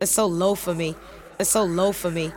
It's so low for me. It's so low for me.